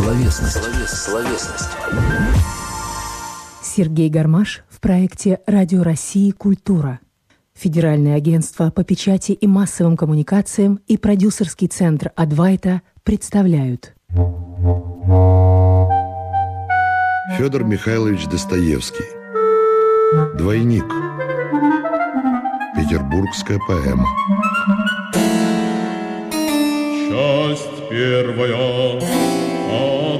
Словесность. Словесность. Сергей Гармаш в проекте «Радио России. Культура». Федеральное агентство по печати и массовым коммуникациям и продюсерский центр «Адвайта» представляют. Федор Михайлович Достоевский. Двойник. Петербургская поэма. Часть первая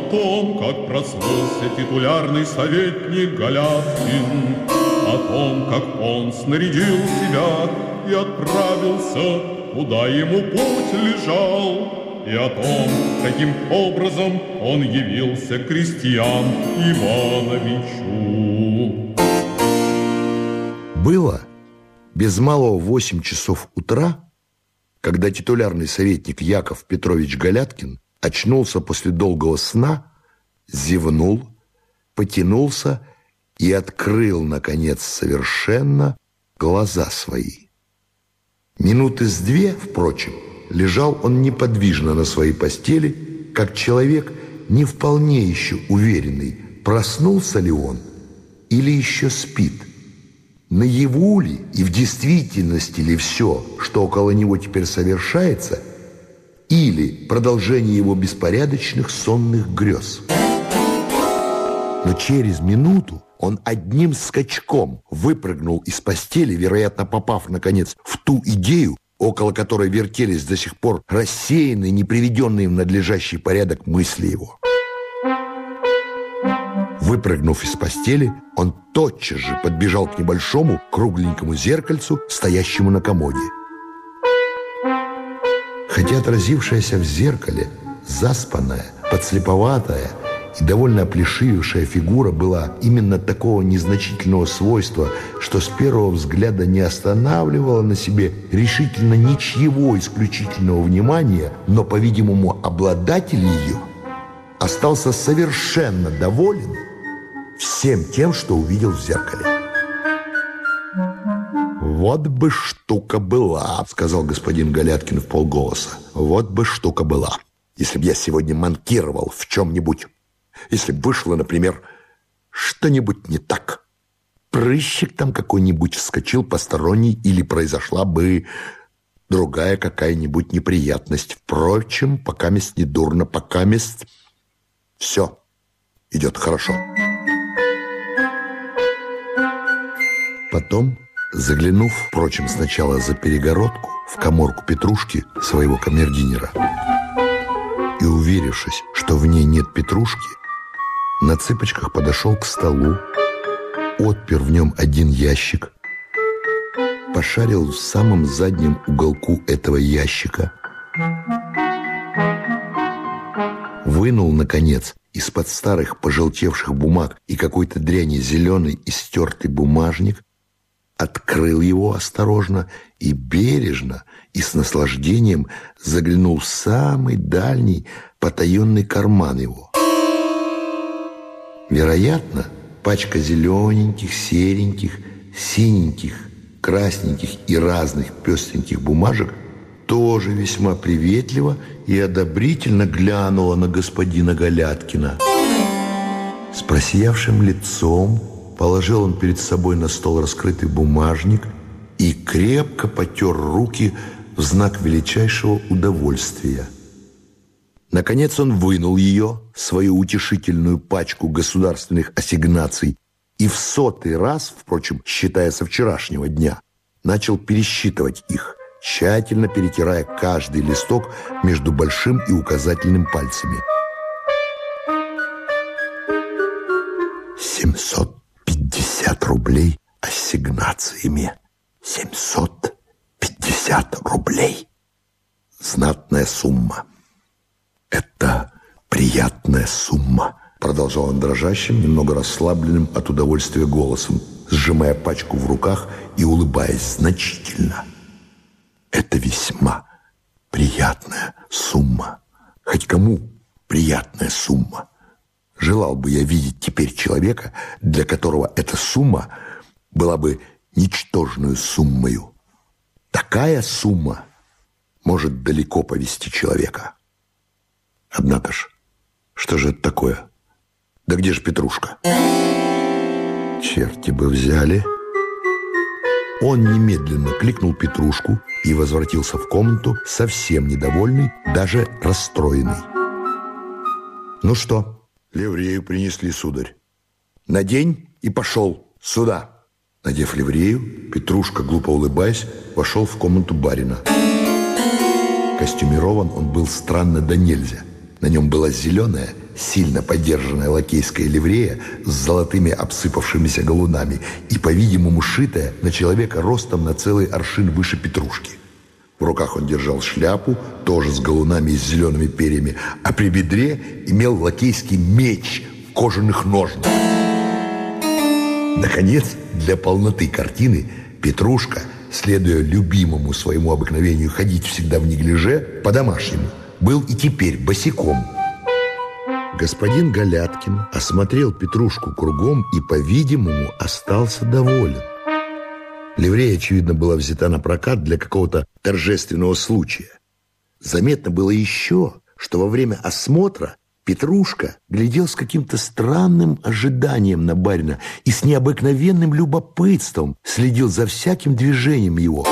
о том, как проснулся титулярный советник Галяткин, о том, как он снарядил себя и отправился, куда ему путь лежал, и о том, каким образом он явился крестьян Ивановичу. Было без малого восемь часов утра когда титулярный советник Яков Петрович Галяткин очнулся после долгого сна, зевнул, потянулся и открыл, наконец, совершенно глаза свои. Минуты с две, впрочем, лежал он неподвижно на своей постели, как человек, не вполне еще уверенный, проснулся ли он или еще спит – наяву ли и в действительности ли все, что около него теперь совершается, или продолжение его беспорядочных сонных грез. Но через минуту он одним скачком выпрыгнул из постели, вероятно, попав, наконец, в ту идею, около которой вертелись до сих пор рассеянные, не приведенные в надлежащий порядок мысли его. Выпрыгнув из постели, он тотчас же подбежал к небольшому кругленькому зеркальцу, стоящему на комоде. Хотя отразившаяся в зеркале заспанная, подслеповатая и довольно оплешивившая фигура была именно такого незначительного свойства, что с первого взгляда не останавливала на себе решительно ничьего исключительного внимания, но, по-видимому, обладатель ее остался совершенно доволен всем тем, что увидел в зеркале. «Вот бы штука была», — сказал господин Галяткин в полголоса. «Вот бы штука была, если бы я сегодня манкировал в чем-нибудь. Если бы вышло, например, что-нибудь не так. Прыщик там какой-нибудь вскочил посторонний или произошла бы другая какая-нибудь неприятность. Впрочем, пока мест не дурно, пока мест все идет хорошо». Потом, заглянув, впрочем, сначала за перегородку в коморку Петрушки, своего камердинера, и уверившись, что в ней нет Петрушки, на цыпочках подошел к столу, отпер в нем один ящик, пошарил в самом заднем уголку этого ящика, вынул, наконец, из-под старых пожелтевших бумаг и какой-то дряни зеленый и стертый бумажник, открыл его осторожно и бережно и с наслаждением заглянул в самый дальний потаенный карман его. Вероятно, пачка зелененьких, сереньких, синеньких, красненьких и разных пестреньких бумажек тоже весьма приветливо и одобрительно глянула на господина Галяткина. С просиявшим лицом, Положил он перед собой на стол раскрытый бумажник и крепко потер руки в знак величайшего удовольствия. Наконец он вынул ее, свою утешительную пачку государственных ассигнаций, и в сотый раз, впрочем, считая со вчерашнего дня, начал пересчитывать их, тщательно перетирая каждый листок между большим и указательным пальцами. «Семьсот 50 рублей ассигнациями. 750 рублей. Знатная сумма. Это приятная сумма, продолжал он дрожащим, немного расслабленным от удовольствия голосом, сжимая пачку в руках и улыбаясь значительно. Это весьма приятная сумма. Хоть кому приятная сумма. Желал бы я видеть теперь человека, для которого эта сумма была бы ничтожную суммою. Такая сумма может далеко повести человека. Однако ж, Что же это такое? Да где же Петрушка? Черти бы взяли. Он немедленно кликнул Петрушку и возвратился в комнату совсем недовольный, даже расстроенный. Ну что, ливрею принесли, сударь. Надень и пошел сюда. Надев ливрею, Петрушка, глупо улыбаясь, вошел в комнату барина. Костюмирован он был странно да нельзя. На нем была зеленая, сильно поддержанная лакейская ливрея с золотыми обсыпавшимися галунами и, по-видимому, шитая на человека ростом на целый аршин выше Петрушки. В руках он держал шляпу, тоже с галунами и с зелеными перьями, а при бедре имел лакейский меч в кожаных ножнах. Наконец, для полноты картины Петрушка, следуя любимому своему обыкновению ходить всегда в неглиже, по-домашнему, был и теперь босиком. Господин Галяткин осмотрел Петрушку кругом и, по-видимому, остался доволен. Ливрея, очевидно, была взята на прокат для какого-то торжественного случая. Заметно было еще, что во время осмотра Петрушка глядел с каким-то странным ожиданием на барина и с необыкновенным любопытством следил за всяким движением его,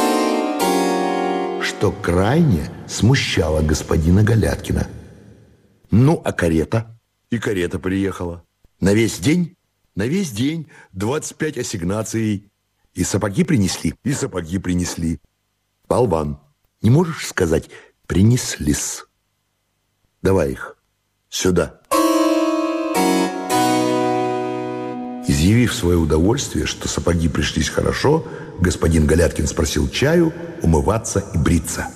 что крайне смущало господина Галяткина. Ну, а карета? И карета приехала. На весь день? На весь день 25 ассигнаций. И сапоги принесли, и сапоги принесли. Болван, не можешь сказать «принесли-с»? Давай их. Сюда. Изъявив свое удовольствие, что сапоги пришлись хорошо, господин Галяткин спросил чаю, умываться и бриться.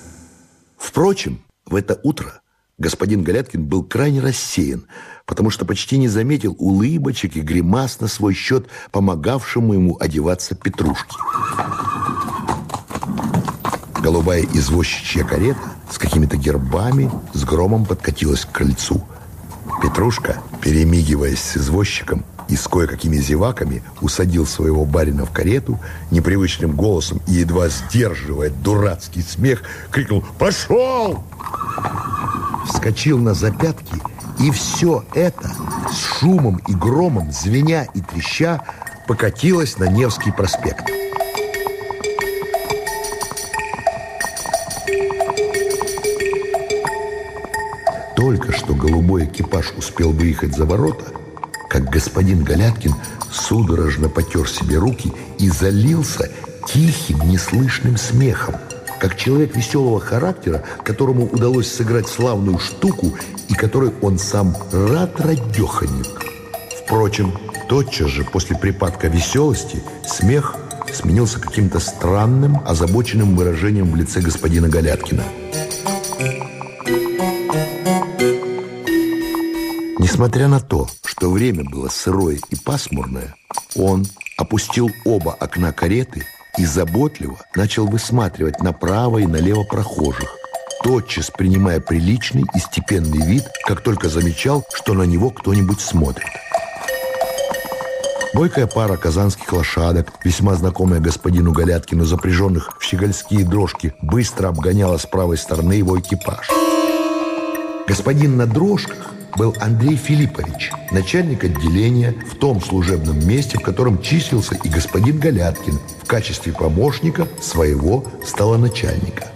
Впрочем, в это утро господин Галяткин был крайне рассеян, потому что почти не заметил улыбочек и гримас на свой счет, помогавшему ему одеваться Петрушке. Голубая извозчичья карета с какими-то гербами с громом подкатилась к крыльцу – Петрушка, перемигиваясь с извозчиком и с кое-какими зеваками, усадил своего барина в карету, непривычным голосом и едва сдерживая дурацкий смех, крикнул «Пошел!» Вскочил на запятки, и все это с шумом и громом, звеня и треща, покатилось на Невский проспект. Только что голубой экипаж успел выехать за ворота, как господин Галяткин судорожно потер себе руки и залился тихим, неслышным смехом, как человек веселого характера, которому удалось сыграть славную штуку и которой он сам рад радеханек. Впрочем, тотчас же после припадка веселости смех сменился каким-то странным, озабоченным выражением в лице господина Галяткина – Несмотря на то, что время было сырое и пасмурное, он опустил оба окна кареты и заботливо начал высматривать направо и налево прохожих, тотчас принимая приличный и степенный вид, как только замечал, что на него кто-нибудь смотрит. Бойкая пара казанских лошадок, весьма знакомая господину Галяткину, запряженных в щегольские дрожки, быстро обгоняла с правой стороны его экипаж. Господин на дрожках был Андрей Филиппович, начальник отделения в том служебном месте, в котором числился и господин Галяткин в качестве помощника своего столоначальника.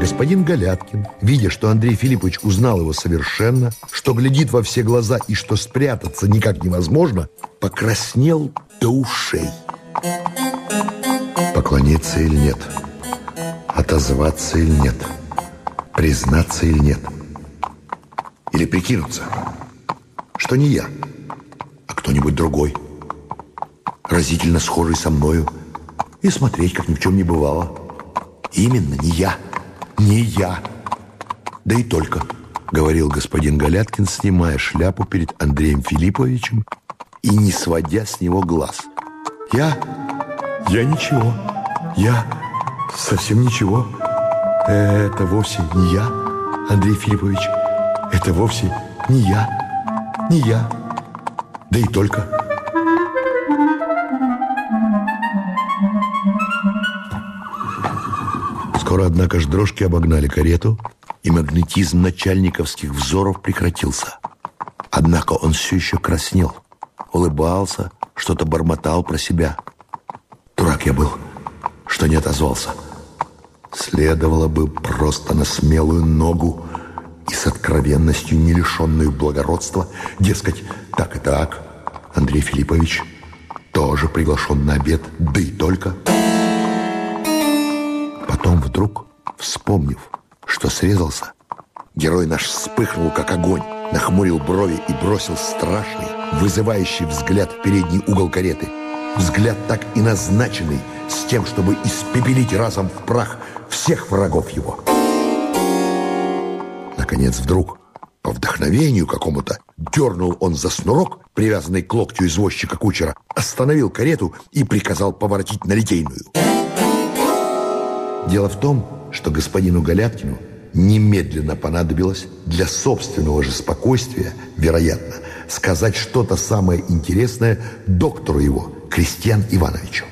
Господин Галяткин, видя, что Андрей Филиппович узнал его совершенно, что глядит во все глаза и что спрятаться никак невозможно, покраснел до ушей. Поклониться или нет? Отозваться или нет? Признаться или нет? – или прикинуться, что не я, а кто-нибудь другой, разительно схожий со мною, и смотреть, как ни в чем не бывало. Именно не я, не я. Да и только, говорил господин Галяткин, снимая шляпу перед Андреем Филипповичем и не сводя с него глаз. Я? Я ничего. Я совсем ничего. Это вовсе не я, Андрей Филиппович. Это вовсе не я, не я, да и только. Скоро, однако ж, дрожки обогнали карету, и магнетизм начальниковских взоров прекратился. Однако он все еще краснел, улыбался, что-то бормотал про себя. Дурак я был, что не отозвался. Следовало бы просто на смелую ногу и с откровенностью, не лишенную благородства, дескать, так и так, Андрей Филиппович тоже приглашен на обед, да и только. Потом вдруг, вспомнив, что срезался, герой наш вспыхнул, как огонь, нахмурил брови и бросил страшный, вызывающий взгляд в передний угол кареты. Взгляд так и назначенный, с тем, чтобы испепелить разом в прах всех врагов его. Наконец, вдруг, по вдохновению какому-то, дернул он за снурок, привязанный к локтю извозчика кучера, остановил карету и приказал поворотить на Литейную. Дело в том, что господину Галяткину немедленно понадобилось для собственного же спокойствия, вероятно, сказать что-то самое интересное доктору его, Крестьян Ивановичу.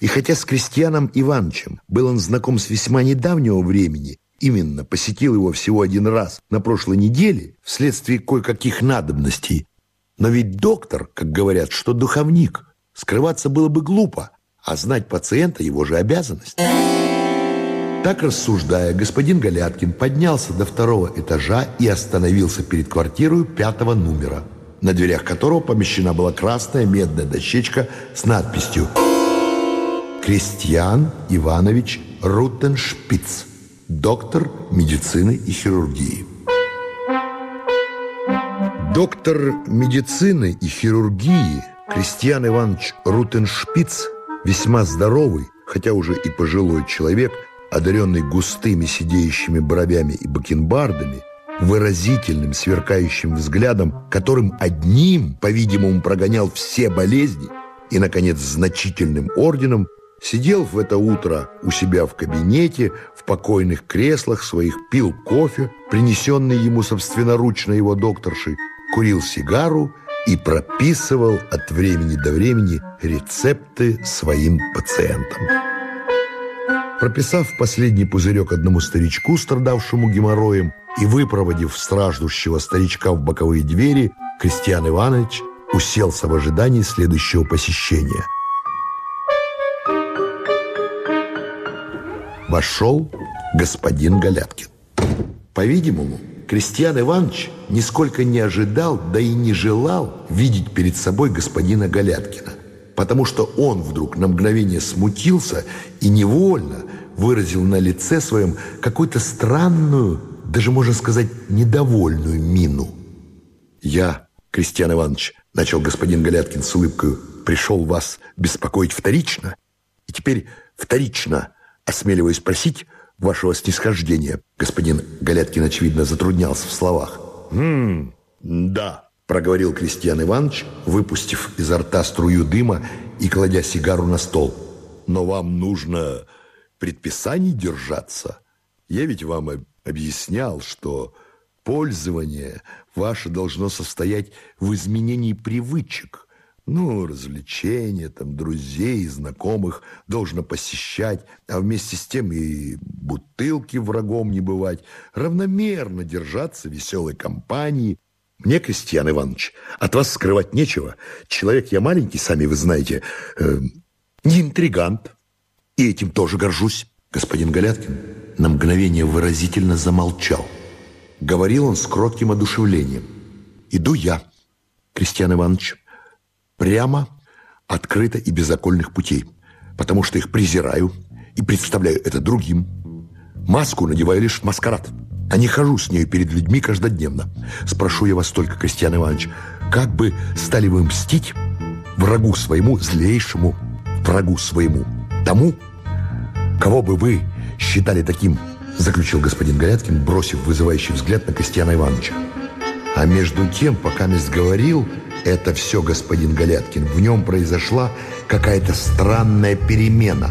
И хотя с Крестьяном Ивановичем был он знаком с весьма недавнего времени, именно посетил его всего один раз на прошлой неделе вследствие кое-каких надобностей, но ведь доктор, как говорят, что духовник, скрываться было бы глупо, а знать пациента его же обязанность. Так рассуждая, господин Галяткин поднялся до второго этажа и остановился перед квартирой пятого номера, на дверях которого помещена была красная медная дощечка с надписью «Крестьян Иванович Рутеншпиц, доктор медицины и хирургии». Доктор медицины и хирургии Крестьян Иванович Рутеншпиц, весьма здоровый, хотя уже и пожилой человек – одаренный густыми сидеющими бровями и бакенбардами, выразительным сверкающим взглядом, которым одним, по-видимому, прогонял все болезни, и, наконец, значительным орденом, сидел в это утро у себя в кабинете, в покойных креслах своих, пил кофе, принесенный ему собственноручно его докторшей, курил сигару и прописывал от времени до времени рецепты своим пациентам. Прописав последний пузырек одному старичку, страдавшему геморроем, и выпроводив страждущего старичка в боковые двери, Кристиан Иванович уселся в ожидании следующего посещения. Вошел господин Галяткин. По-видимому, Кристиан Иванович нисколько не ожидал, да и не желал видеть перед собой господина Галяткина потому что он вдруг на мгновение смутился и невольно выразил на лице своем какую-то странную, даже можно сказать, недовольную мину. «Я, Кристиан Иванович, — начал господин Галяткин с улыбкой, — пришел вас беспокоить вторично, и теперь вторично осмеливаюсь просить вашего снисхождения». Господин Галяткин, очевидно, затруднялся в словах. «Хм, да», проговорил Кристиан Иванович, выпустив изо рта струю дыма и кладя сигару на стол. «Но вам нужно предписаний держаться. Я ведь вам объяснял, что пользование ваше должно состоять в изменении привычек. Ну, развлечения, там, друзей, знакомых должно посещать, а вместе с тем и бутылки врагом не бывать, равномерно держаться веселой компании – мне, Кристиан Иванович, от вас скрывать нечего. Человек я маленький, сами вы знаете, э, не интригант. И этим тоже горжусь. Господин Галяткин на мгновение выразительно замолчал. Говорил он с кротким одушевлением. Иду я, Кристиан Иванович, прямо, открыто и без окольных путей, потому что их презираю и представляю это другим. Маску надеваю лишь в маскарад – а не хожу с нею перед людьми каждодневно. Спрошу я вас только, Костян Иванович, как бы стали вы мстить врагу своему, злейшему врагу своему, тому, кого бы вы считали таким, заключил господин Галяткин, бросив вызывающий взгляд на Костяна Ивановича. А между тем, пока Мест говорил, это все господин Галяткин, в нем произошла какая-то странная перемена.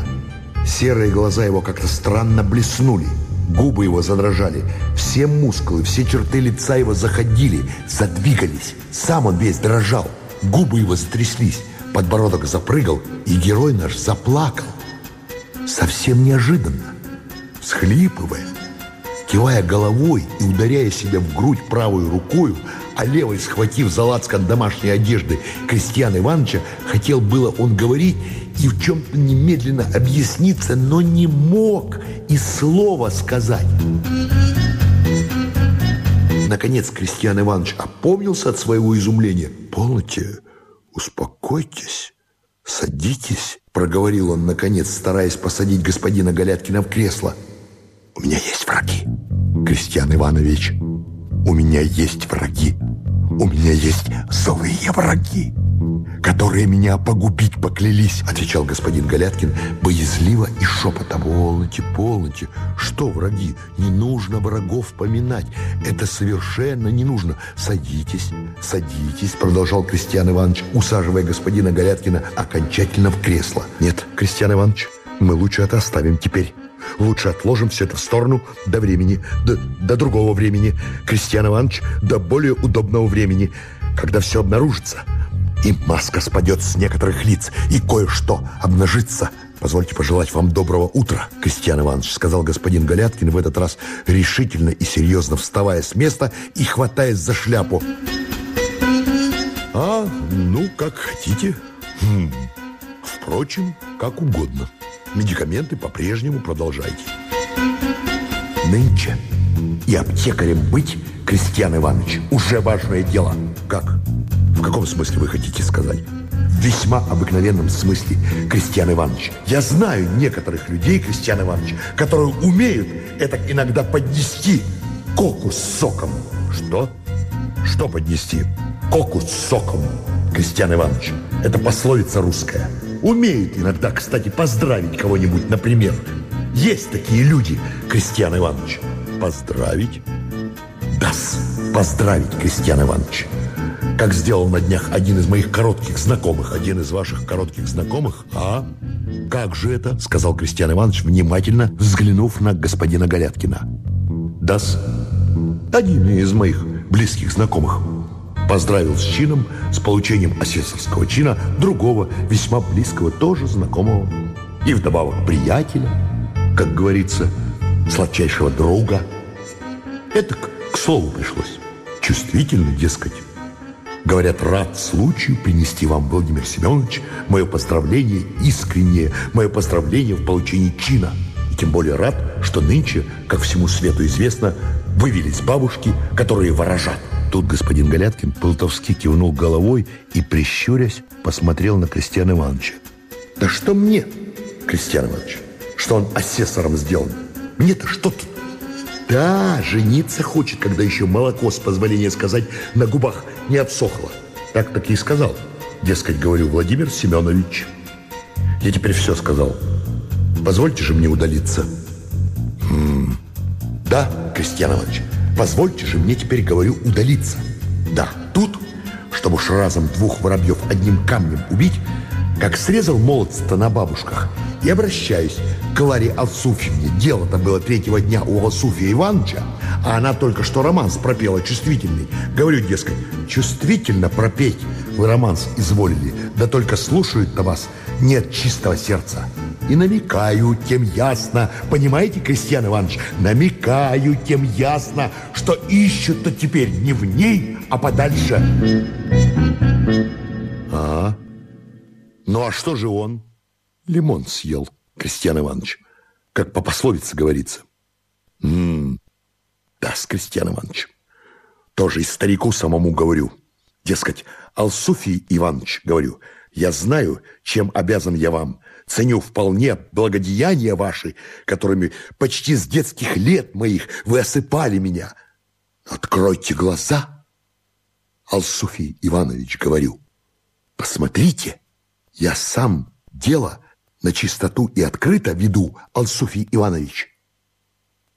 Серые глаза его как-то странно блеснули – Губы его задрожали, все мускулы, все черты лица его заходили, задвигались. Сам он весь дрожал, губы его затряслись, подбородок запрыгал, и герой наш заплакал. Совсем неожиданно, схлипывая, кивая головой и ударяя себя в грудь правой рукою, а левой, схватив за лацкан домашней одежды Крестьяна Ивановича, хотел было он говорить и в чем-то немедленно объясниться, но не мог и слова сказать. Наконец Крестьян Иванович опомнился от своего изумления. «Полноте, успокойтесь, садитесь», — проговорил он, наконец, стараясь посадить господина Галяткина в кресло. «У меня есть враги, Крестьян Иванович, у меня есть враги, у меня есть злые враги» которые меня погубить поклялись, отвечал господин Галяткин боязливо и шепотом. Полноте, полноте, что враги? Не нужно врагов поминать. Это совершенно не нужно. Садитесь, садитесь, продолжал Кристиан Иванович, усаживая господина Галяткина окончательно в кресло. Нет, Кристиан Иванович, мы лучше это оставим теперь. Лучше отложим все это в сторону до времени, до, до другого времени. Кристиан Иванович, до более удобного времени, когда все обнаружится и маска спадет с некоторых лиц, и кое-что обнажится. Позвольте пожелать вам доброго утра, Кристиан Иванович, сказал господин Галяткин в этот раз решительно и серьезно вставая с места и хватаясь за шляпу. А, ну, как хотите. Хм. Впрочем, как угодно. Медикаменты по-прежнему продолжайте. Нынче и аптекарем быть, Кристиан Иванович, уже важное дело. Как? В каком смысле вы хотите сказать? В весьма обыкновенном смысле, Кристиан Иванович. Я знаю некоторых людей, Кристиан Иванович, которые умеют это иногда поднести коку с соком. Что? Что поднести? Коку с соком, Кристиан Иванович. Это пословица русская. Умеют иногда, кстати, поздравить кого-нибудь, например. Есть такие люди, Кристиан Иванович. Поздравить? Да, поздравить, Кристиан Иванович как сделал на днях один из моих коротких знакомых. Один из ваших коротких знакомых? А? Как же это? Сказал Кристиан Иванович, внимательно взглянув на господина Галяткина. Дас. Один из моих близких знакомых. Поздравил с чином, с получением асессорского чина другого, весьма близкого, тоже знакомого. И вдобавок приятеля, как говорится, сладчайшего друга. Это к, к слову пришлось. Чувствительно, дескать. Говорят, рад случаю принести вам, Владимир Семенович, мое поздравление искреннее, мое поздравление в получении чина. И тем более рад, что нынче, как всему свету известно, вывелись бабушки, которые ворожат. Тут господин Галяткин Полтовский кивнул головой и, прищурясь, посмотрел на Кристиана Ивановича. «Да что мне, Кристиан Иванович, что он асессором сделан? Мне-то что тут? Да, жениться хочет, когда еще молоко, с позволения сказать, на губах не отсохло. Так так и сказал. Дескать, говорю, Владимир Семенович. Я теперь все сказал. Позвольте же мне удалиться. М -м да, Кристиан Иванович, позвольте же мне теперь, говорю, удалиться. Да, тут, чтобы уж разом двух воробьев одним камнем убить, как срезал молодца на бабушках и обращаюсь к Ларе Алсуфьевне. Дело-то было третьего дня у Алсуфия Ивановича, а она только что романс пропела чувствительный. Говорю, дескать, чувствительно пропеть вы романс изволили, да только слушают-то вас нет чистого сердца. И намекаю тем ясно, понимаете, Кристиан Иванович, намекаю тем ясно, что ищут-то теперь не в ней, а подальше. А, ну а что же он? Лимон съел, Кристиан Иванович. Как по пословице говорится. М -м, да, с Кристиан Иванович. Тоже и старику самому говорю. Дескать, Алсуфий Иванович, говорю, я знаю, чем обязан я вам. Ценю вполне благодеяния ваши, которыми почти с детских лет моих вы осыпали меня. Откройте глаза, Алсуфий Иванович, говорю. Посмотрите, я сам дело на чистоту и открыто веду, Алсуфий Иванович.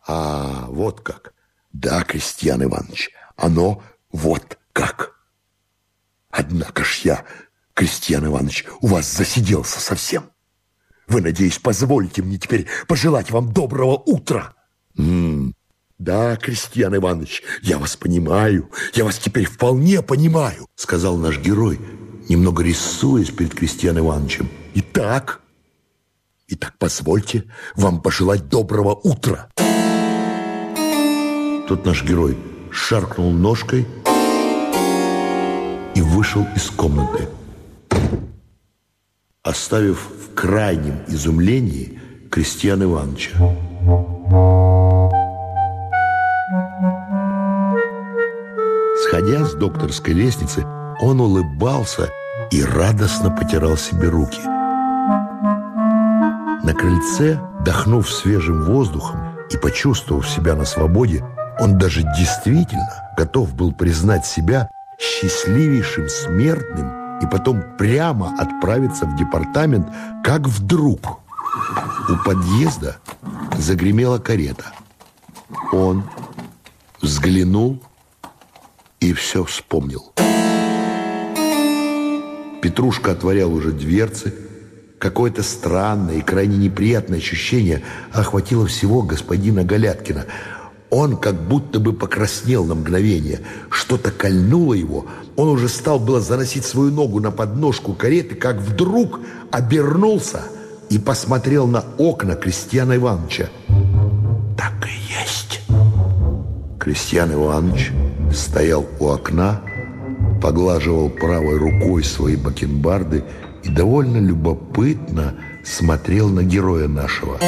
А, вот как. Да, Кристиан Иванович, оно вот как. Однако ж я, Кристиан Иванович, у вас засиделся совсем. Вы, надеюсь, позволите мне теперь пожелать вам доброго утра. М -м, да, Кристиан Иванович, я вас понимаю, я вас теперь вполне понимаю, сказал наш герой, немного рисуясь перед Кристиан Ивановичем. Итак, итак, позвольте вам пожелать доброго утра. Тут наш герой шаркнул ножкой и вышел из комнаты, оставив в крайнем изумлении Крестьян Ивановича. Сходя с докторской лестницы, он улыбался и радостно потирал себе руки. На крыльце, дохнув свежим воздухом и почувствовав себя на свободе, он даже действительно готов был признать себя счастливейшим смертным и потом прямо отправиться в департамент, как вдруг у подъезда загремела карета. Он взглянул и все вспомнил. Петрушка отворял уже дверцы. Какое-то странное и крайне неприятное ощущение охватило всего господина Галяткина. Он как будто бы покраснел на мгновение. Что-то кольнуло его. Он уже стал было заносить свою ногу на подножку кареты, как вдруг обернулся и посмотрел на окна Крестьяна Ивановича. Так и есть. Крестьян Иванович стоял у окна, поглаживал правой рукой свои бакенбарды и довольно любопытно смотрел на героя нашего.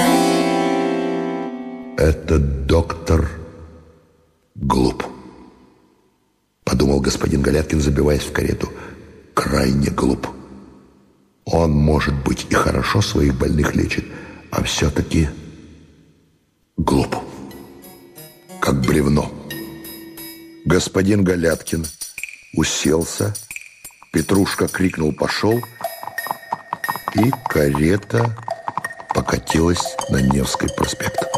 «Это доктор глуп», — подумал господин Галяткин, забиваясь в карету. «Крайне глуп. Он, может быть, и хорошо своих больных лечит, а все-таки глуп, как бревно». Господин Галяткин уселся, Петрушка крикнул «пошел», и карета покатилась на Невский проспект.